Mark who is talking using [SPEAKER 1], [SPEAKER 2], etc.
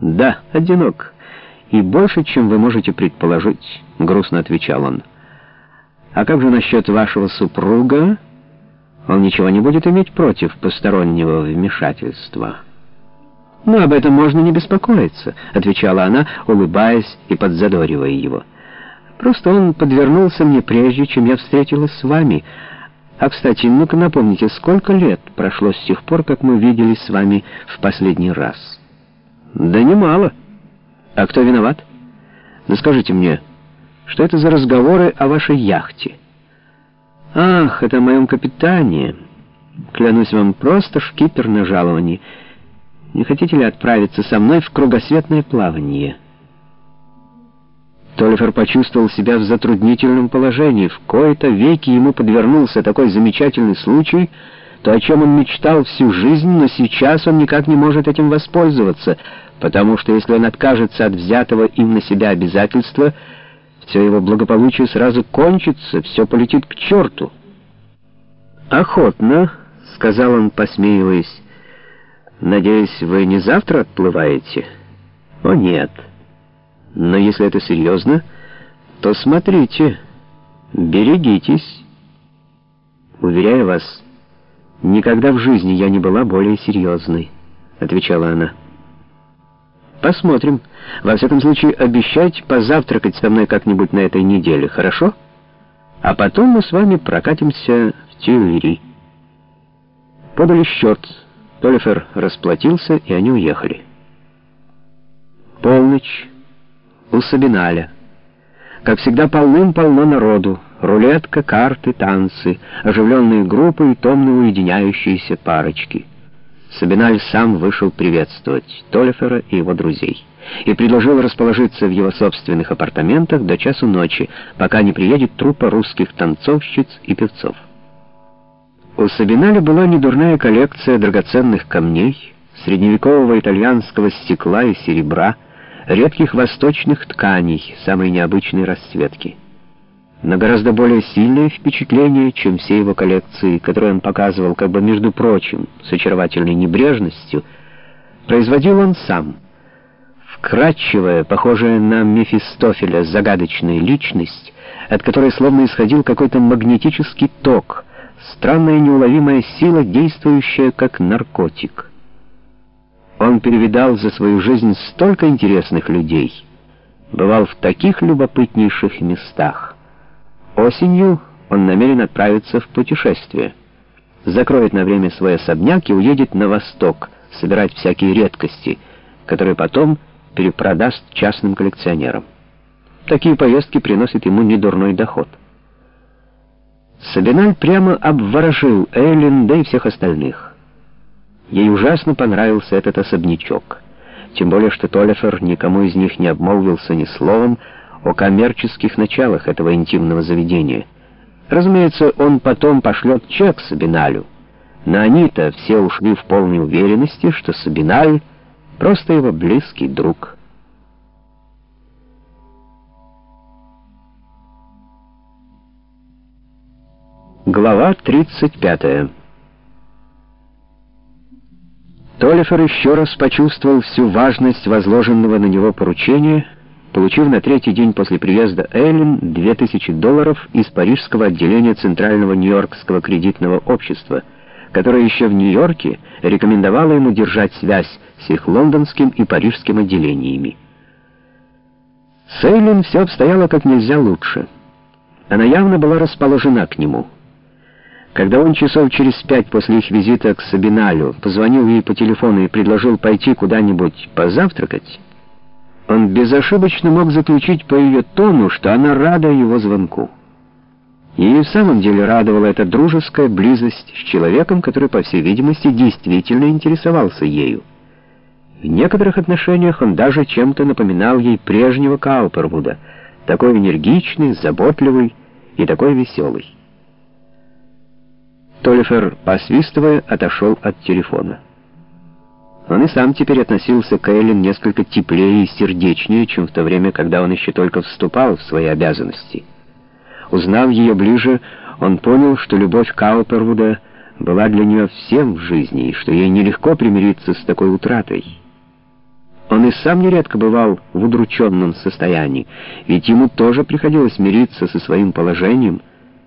[SPEAKER 1] «Да, одинок. И больше, чем вы можете предположить», — грустно отвечал он. «А как же насчет вашего супруга? Он ничего не будет иметь против постороннего вмешательства». «Ну, об этом можно не беспокоиться», — отвечала она, улыбаясь и подзадоривая его. «Просто он подвернулся мне прежде, чем я встретилась с вами. А, кстати, ну-ка напомните, сколько лет прошло с тех пор, как мы виделись с вами в последний раз?» «Да немало. А кто виноват? Ну скажите мне, что это за разговоры о вашей яхте?» «Ах, это о моем капитане. Клянусь вам, просто шкипер на жаловании». Не хотите ли отправиться со мной в кругосветное плавание?» Толифер почувствовал себя в затруднительном положении. В кои-то веки ему подвернулся такой замечательный случай, то, о чем он мечтал всю жизнь, но сейчас он никак не может этим воспользоваться, потому что если он откажется от взятого им на себя обязательства, все его благополучие сразу кончится, все полетит к черту. «Охотно», — сказал он, посмеиваясь, Надеюсь, вы не завтра отплываете? О, нет. Но если это серьезно, то смотрите, берегитесь. Уверяю вас, никогда в жизни я не была более серьезной, отвечала она. Посмотрим. Во всяком случае, обещайте позавтракать со мной как-нибудь на этой неделе, хорошо? А потом мы с вами прокатимся в Тюильри. Подали счет. Толлифер расплатился, и они уехали. Полночь. У Сабиналя. Как всегда, полным-полно народу. Рулетка, карты, танцы, оживленные группы и томно уединяющиеся парочки. Сабиналь сам вышел приветствовать Толлифера и его друзей и предложил расположиться в его собственных апартаментах до часу ночи, пока не приедет труппа русских танцовщиц и певцов. У Сабиналя была недурная коллекция драгоценных камней, средневекового итальянского стекла и серебра, редких восточных тканей самой необычной расцветки. Но гораздо более сильное впечатление, чем все его коллекции, которые он показывал как бы между прочим, с очаровательной небрежностью, производил он сам. Вкрадчивая, похожая на Мефистофеля загадочная личность, от которой словно исходил какой-то магнетический ток — странная неуловимая сила, действующая как наркотик. Он перевидал за свою жизнь столько интересных людей, бывал в таких любопытнейших местах. Осенью он намерен отправиться в путешествие. Закроет на время свой особняк и уедет на восток, собирать всякие редкости, которые потом перепродаст частным коллекционерам. Такие поездки приносят ему недурной доход. Сабиналь прямо обворожил Эйлин, да и всех остальных. Ей ужасно понравился этот особнячок. Тем более, что Толлифер никому из них не обмолвился ни словом о коммерческих началах этого интимного заведения. Разумеется, он потом пошлет чек Сабиналю, но они-то все ушли в полной уверенности, что Сабиналь — просто его близкий друг — Глава 35 Толлифер еще раз почувствовал всю важность возложенного на него поручения, получив на третий день после приезда Эллен 2000 долларов из парижского отделения Центрального Нью-Йоркского кредитного общества, которое еще в Нью-Йорке рекомендовало ему держать связь с их лондонским и парижским отделениями. С Эйлин все обстояло как нельзя лучше. Она явно была расположена к нему — когда он часов через пять после их визита к Сабиналю позвонил ей по телефону и предложил пойти куда-нибудь позавтракать, он безошибочно мог заключить по ее тону, что она рада его звонку. Ей в самом деле радовала эта дружеская близость с человеком, который, по всей видимости, действительно интересовался ею. В некоторых отношениях он даже чем-то напоминал ей прежнего Каупервуда, такой энергичный, заботливый и такой веселый. Толлифер, посвистывая, отошел от телефона. Он и сам теперь относился к Эллен несколько теплее и сердечнее, чем в то время, когда он еще только вступал в свои обязанности. Узнав ее ближе, он понял, что любовь Каупервуда была для нее всем в жизни, и что ей нелегко примириться с такой утратой. Он и сам нередко бывал в удрученном состоянии, ведь ему тоже приходилось мириться со своим положением —